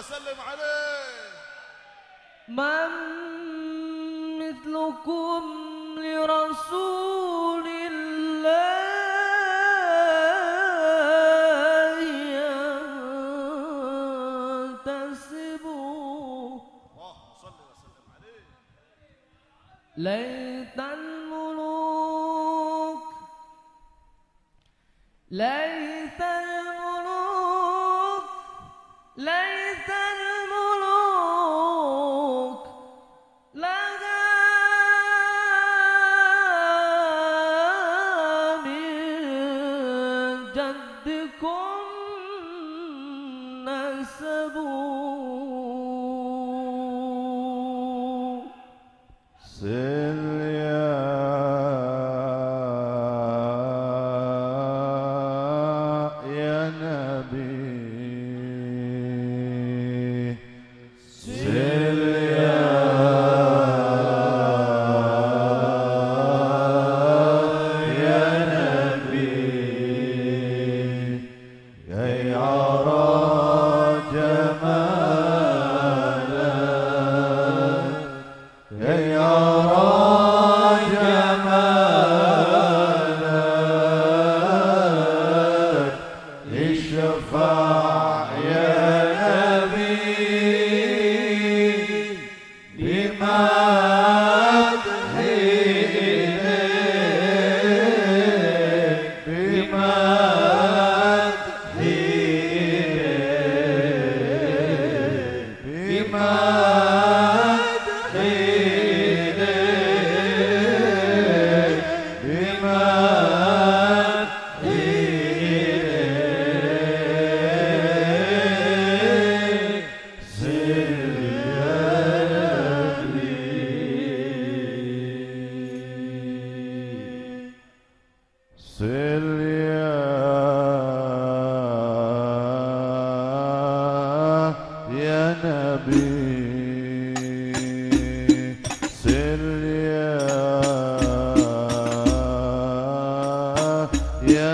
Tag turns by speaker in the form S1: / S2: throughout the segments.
S1: وسلم عليه.
S2: من مثلكم لرسول الله ليت الملوك ليت الملوك ليت
S3: Yeah, yeah.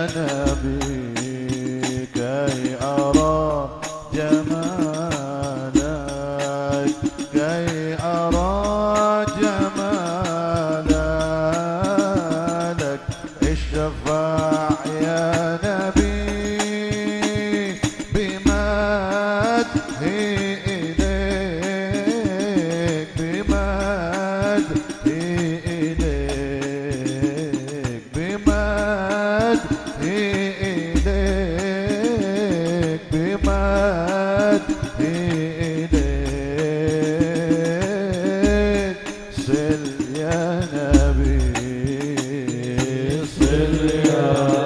S3: نبي uh,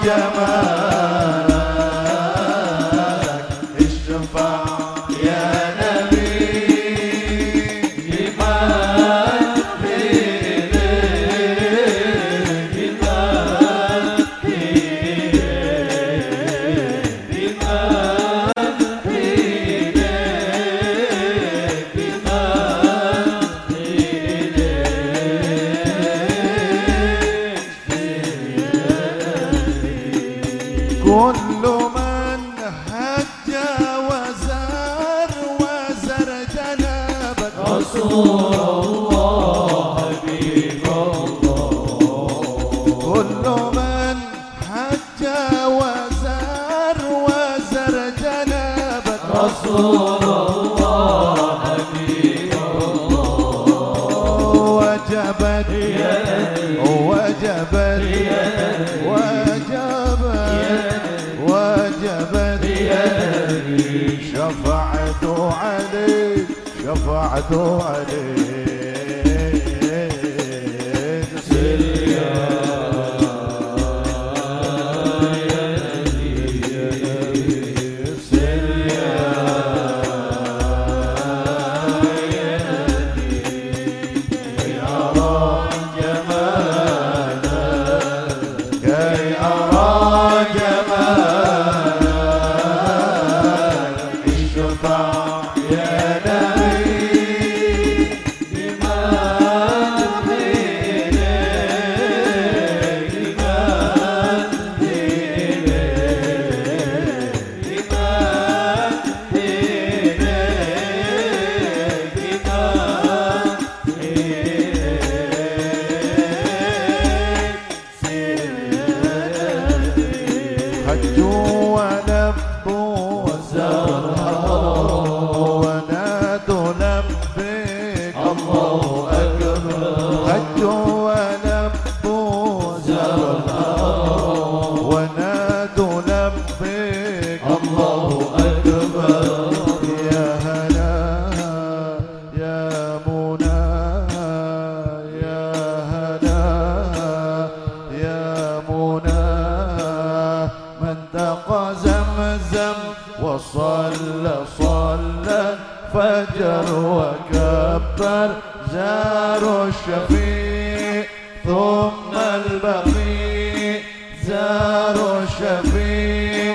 S3: جمال شفعت علي شفعت علي من دق زمزم وصلى صلى فجر وكبر زار الشفيع ثم البقيع زار الشفيع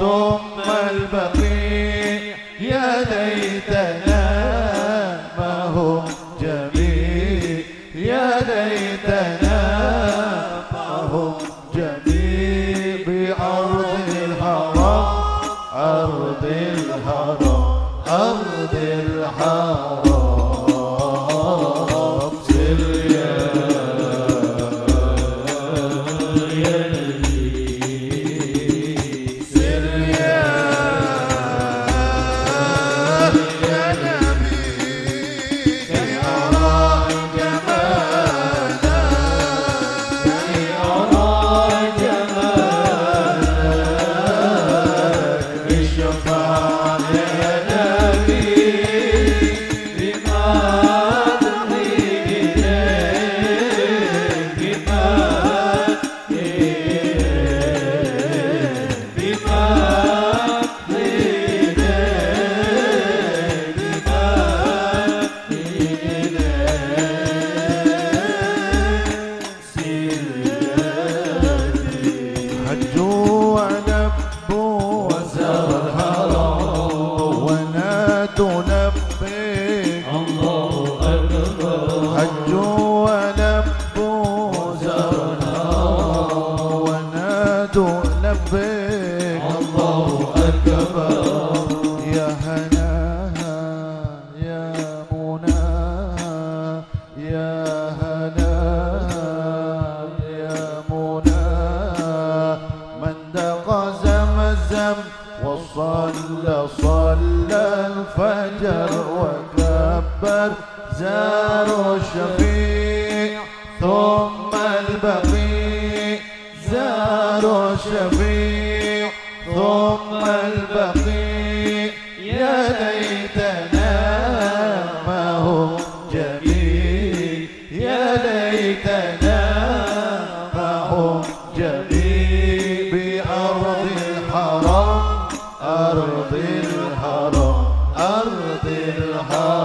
S3: ثم البقيع. يا ليتنا ما هم جميع يا ليتنا yo زار الشفيع ثم البقيع. يا ليتنا ما هم جميع. يا ليتنا ما هم جميع. بأرض الحرام أرض الحرام أرض الحرام.